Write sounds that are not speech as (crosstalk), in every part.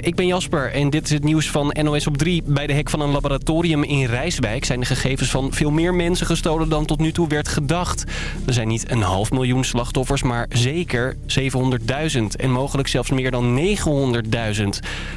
Ik ben Jasper en dit is het nieuws van NOS op 3. Bij de hek van een laboratorium in Rijswijk zijn de gegevens van veel meer mensen gestolen dan tot nu toe werd gedacht. Er zijn niet een half miljoen slachtoffers, maar zeker 700.000 en mogelijk zelfs meer dan 900.000.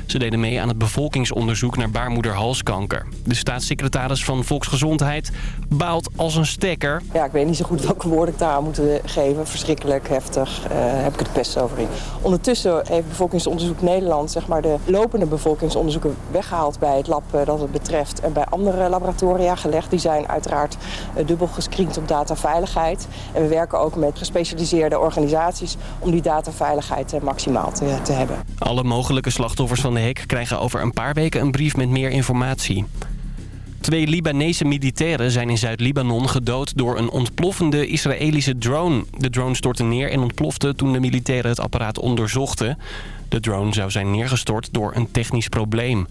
Ze deden mee aan het bevolkingsonderzoek naar baarmoederhalskanker. De staatssecretaris van Volksgezondheid baalt als een stekker. Ja, ik weet niet zo goed welke woorden ik daar aan moet geven. Verschrikkelijk, heftig, uh, heb ik het best over in. Ondertussen heeft Bevolkingsonderzoek Nederland zeg maar, de lopende bevolkingsonderzoeken weggehaald bij het lab uh, dat het betreft. En bij andere laboratoria gelegd. Die zijn uiteraard uh, dubbel gescreend op dataveiligheid. En we werken ook met gespecialiseerde organisaties om die dataveiligheid maximaal te, te hebben. Alle mogelijke slachtoffers van de hek krijgen over een paar weken een brief met meer informatie. Twee Libanese militairen zijn in Zuid-Libanon gedood door een ontploffende Israëlische drone. De drone stortte neer en ontplofte toen de militairen het apparaat onderzochten. De drone zou zijn neergestort door een technisch probleem.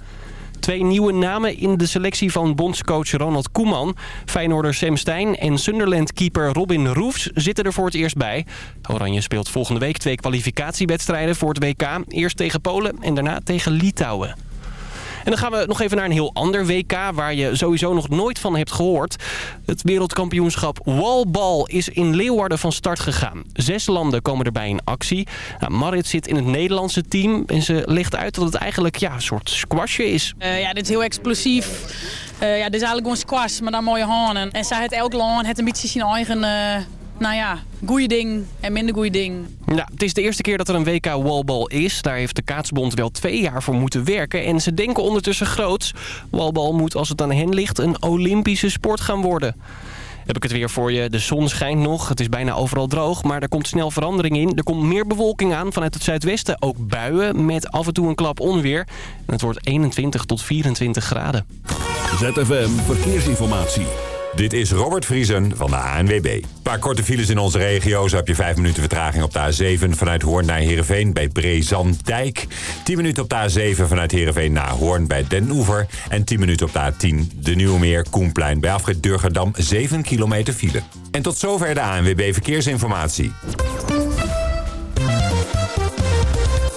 Twee nieuwe namen in de selectie van bondscoach Ronald Koeman. Feyenoorder Sam Stein en Sunderland-keeper Robin Roefs zitten er voor het eerst bij. Oranje speelt volgende week twee kwalificatiewedstrijden voor het WK. Eerst tegen Polen en daarna tegen Litouwen. En dan gaan we nog even naar een heel ander WK... waar je sowieso nog nooit van hebt gehoord. Het wereldkampioenschap Wallball is in Leeuwarden van start gegaan. Zes landen komen erbij in actie. Nou, Marit zit in het Nederlandse team en ze legt uit dat het eigenlijk ja, een soort squashje is. Uh, ja, dit is heel explosief. Uh, ja, dit is eigenlijk gewoon squash, maar dan mooie handen. En zij het elk land het een beetje zijn eigen... Uh nou ja, goeie ding en minder goeie ding. Ja, het is de eerste keer dat er een WK Wallball is. Daar heeft de Kaatsbond wel twee jaar voor moeten werken. En ze denken ondertussen groots. Wallball moet, als het aan hen ligt, een Olympische sport gaan worden. Heb ik het weer voor je. De zon schijnt nog. Het is bijna overal droog, maar er komt snel verandering in. Er komt meer bewolking aan vanuit het zuidwesten. Ook buien met af en toe een klap onweer. En het wordt 21 tot 24 graden. ZFM Verkeersinformatie. Dit is Robert Vriesen van de ANWB. Een paar korte files in onze regio. Zo heb je 5 minuten vertraging op de A7 vanuit Hoorn naar Heerenveen bij Brezandijk. 10 minuten op de A7 vanuit Heerenveen naar Hoorn bij Den Oever. En 10 minuten op de A10 de Nieuwmeer Koenplein bij afrit Durgerdam 7 kilometer file. En tot zover de ANWB Verkeersinformatie.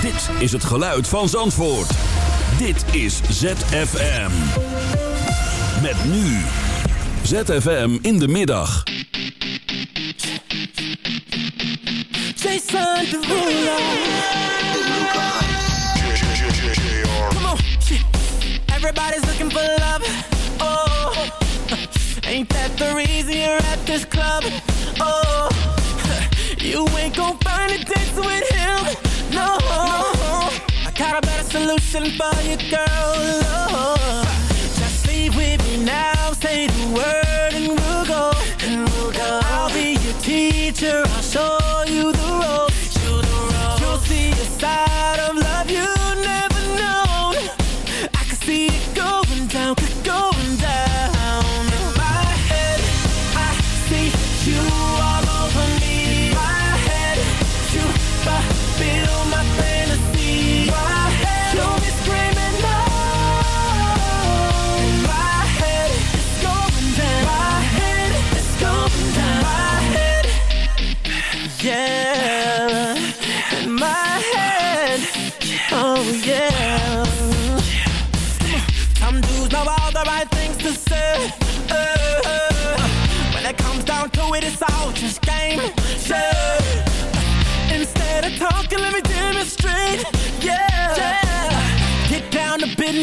Dit is het geluid van Zandvoort. Dit is ZFM. Met nu. ZFM in de middag. Jason Derulo. Come on. Everybody's looking for love. Oh. Ain't that the reason you're at this club? Oh. (laughs) You ain't gon' find a dance with him. No. I got a better solution for you, girl. Oh. Just leave with me now. Say the word and we'll go. And we'll go. I'll be your teacher. I'll show you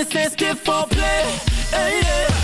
down to business skip for play. Hey, yeah.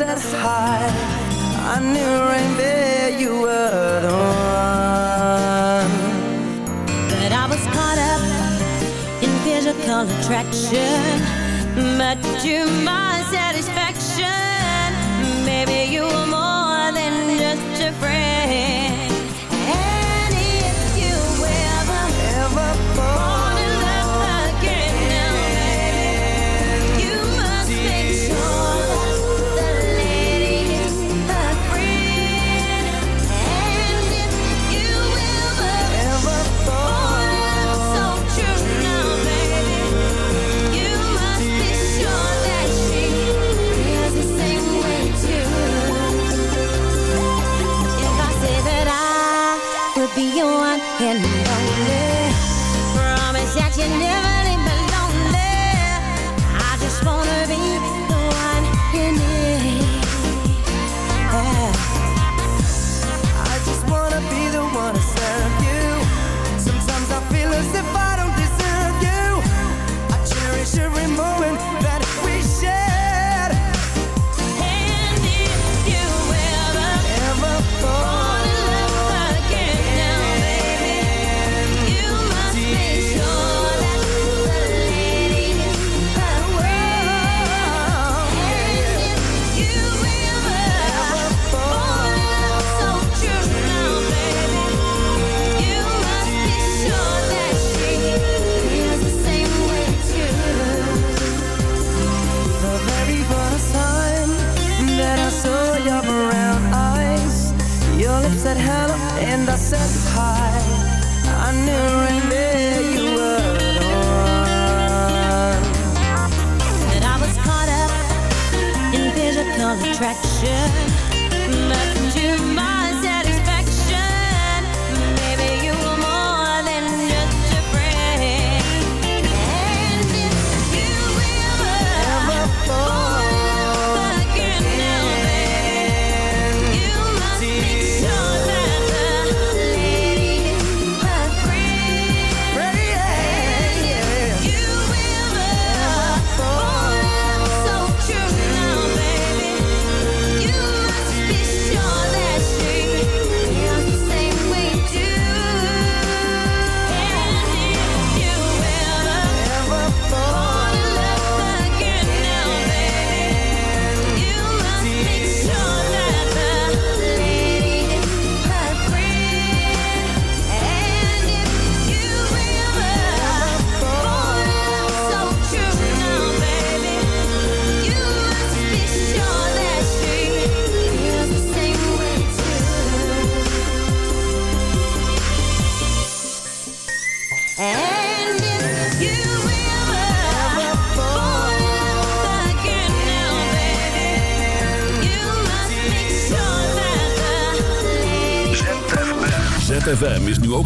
said hi.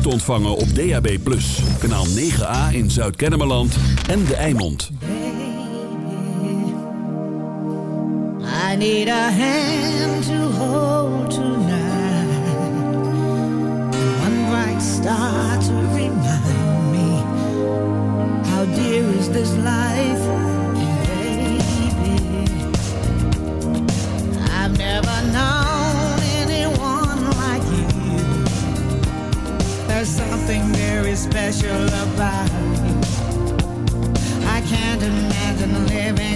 te ontvangen op DAB+. Kanaal 9A in Zuid-Kennemerland en De Eimond. I need a hand to hold tonight. One bright star to remind me. How dear is this life, baby? I've never known. special about me, I can't imagine living.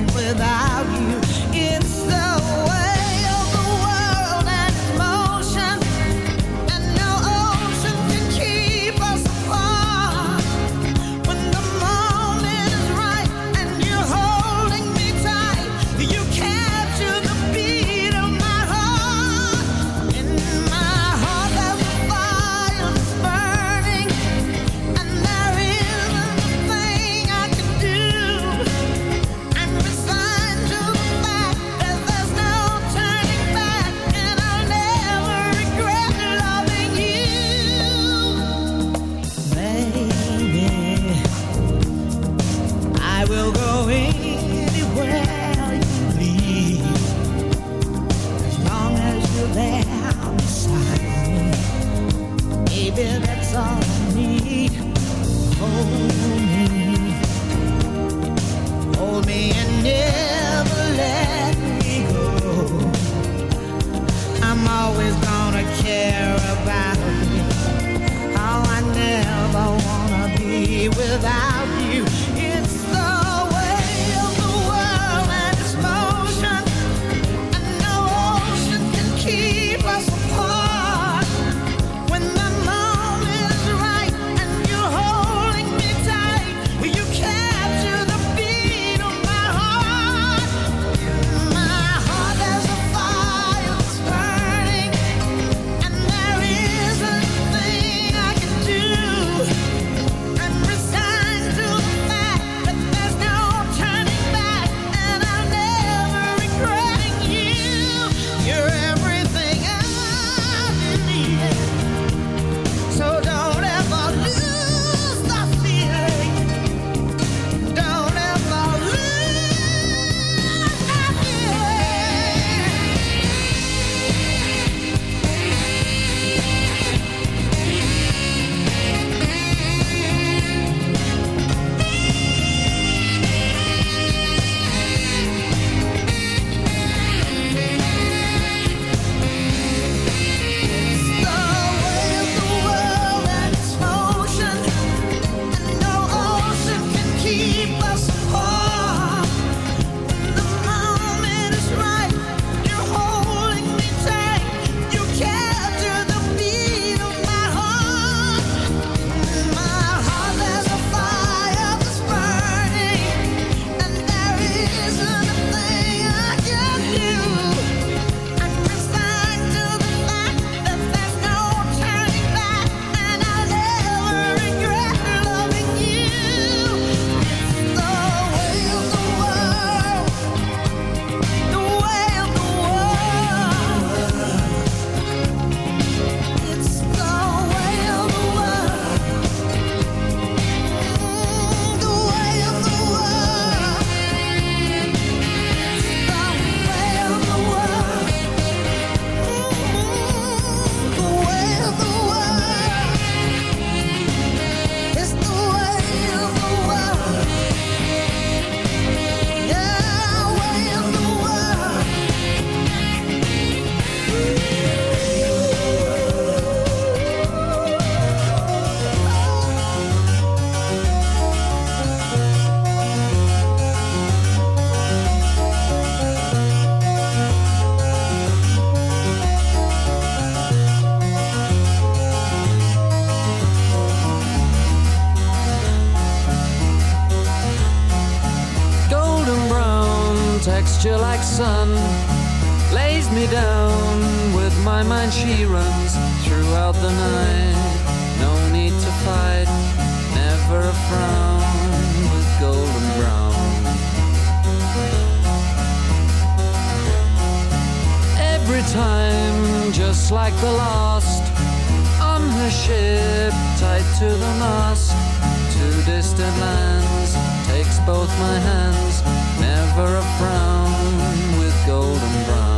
Like the last, on her ship, tied to the mast, to distant lands, takes both my hands, never a frown with golden brown.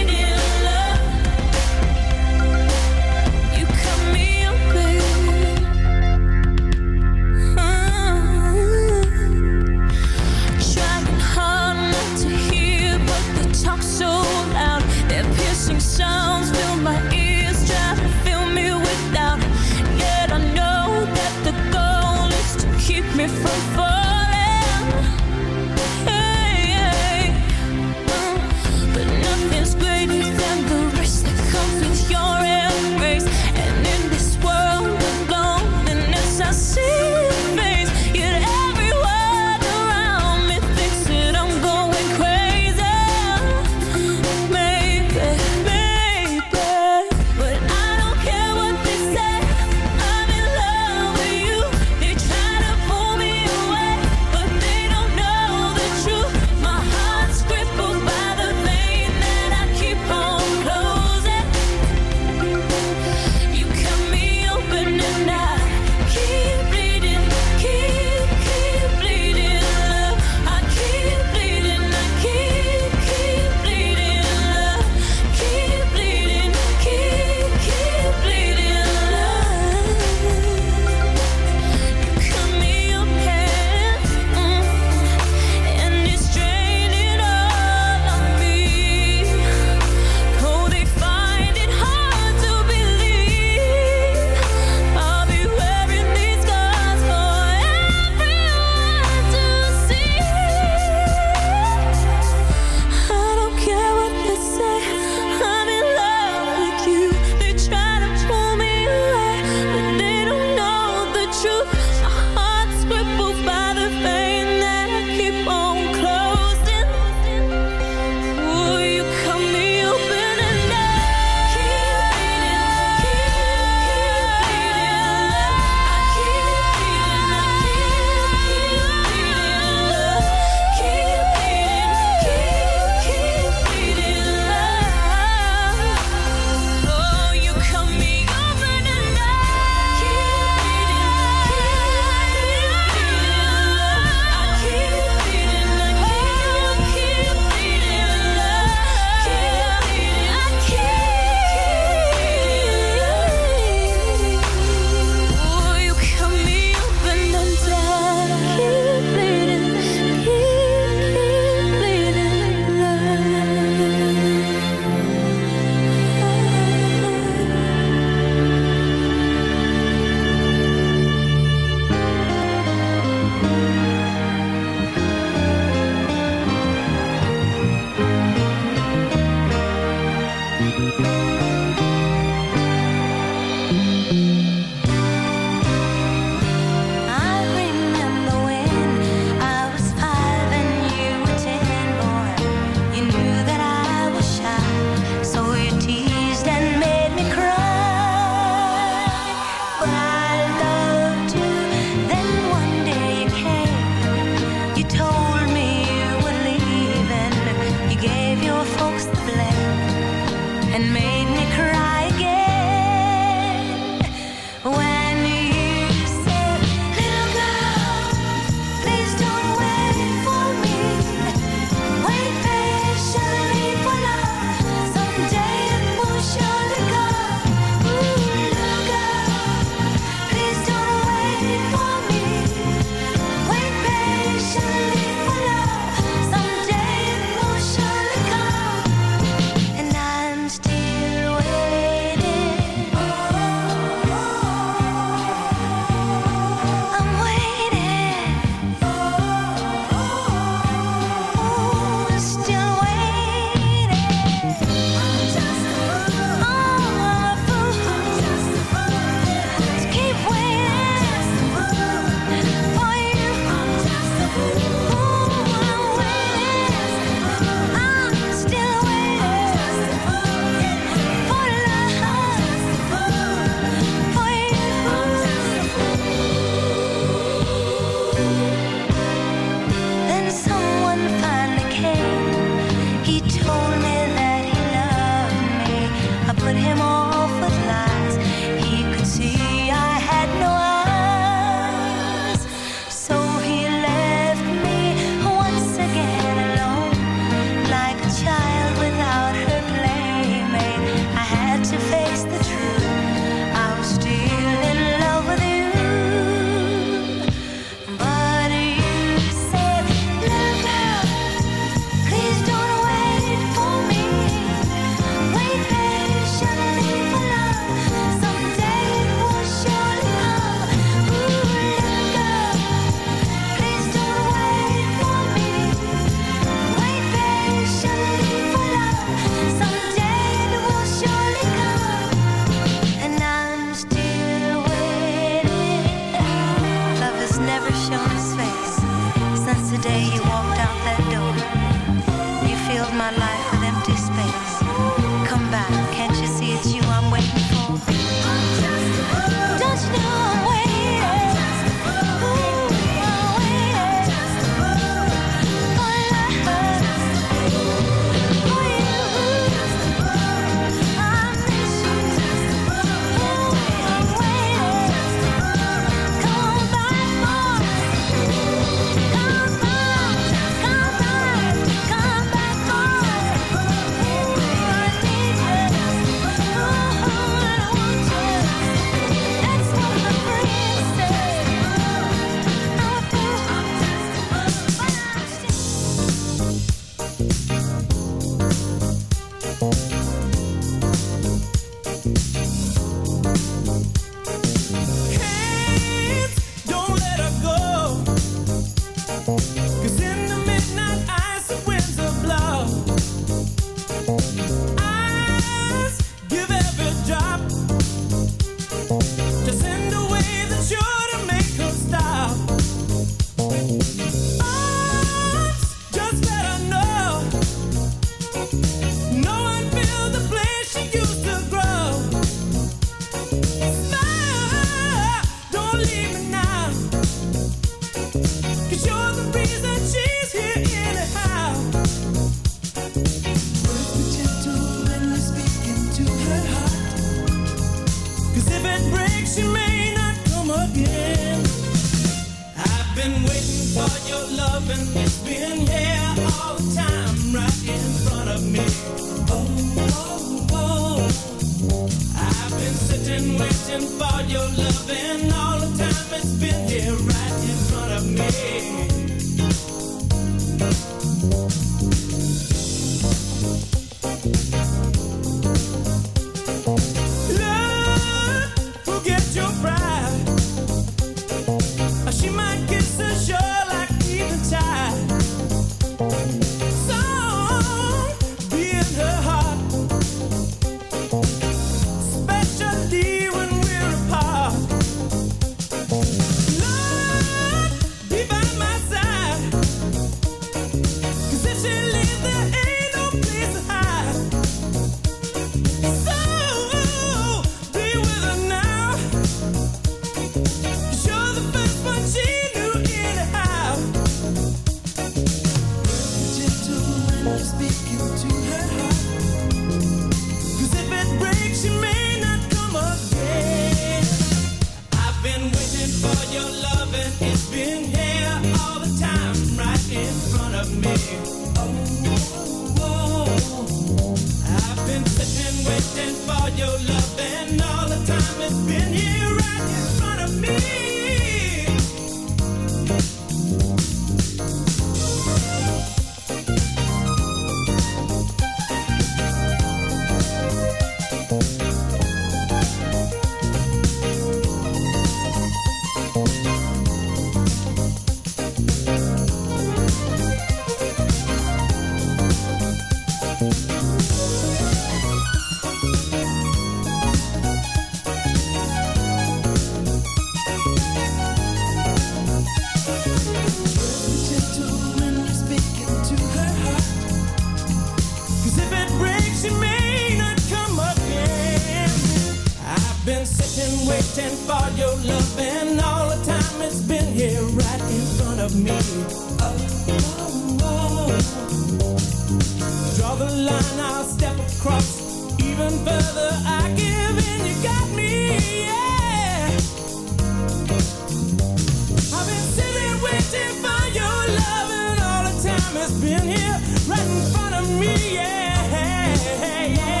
Been here right in front of me, yeah, yeah.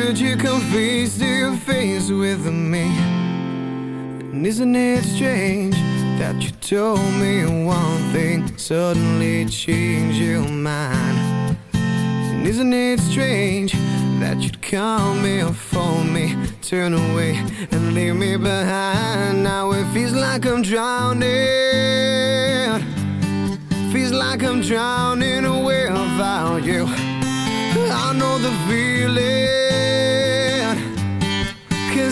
Could you come face to face with me? And isn't it strange that you told me one thing, suddenly changed your mind? And isn't it strange that you'd call me or phone me, turn away and leave me behind? Now it feels like I'm drowning. Feels like I'm drowning without you. I know the feeling.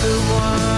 the one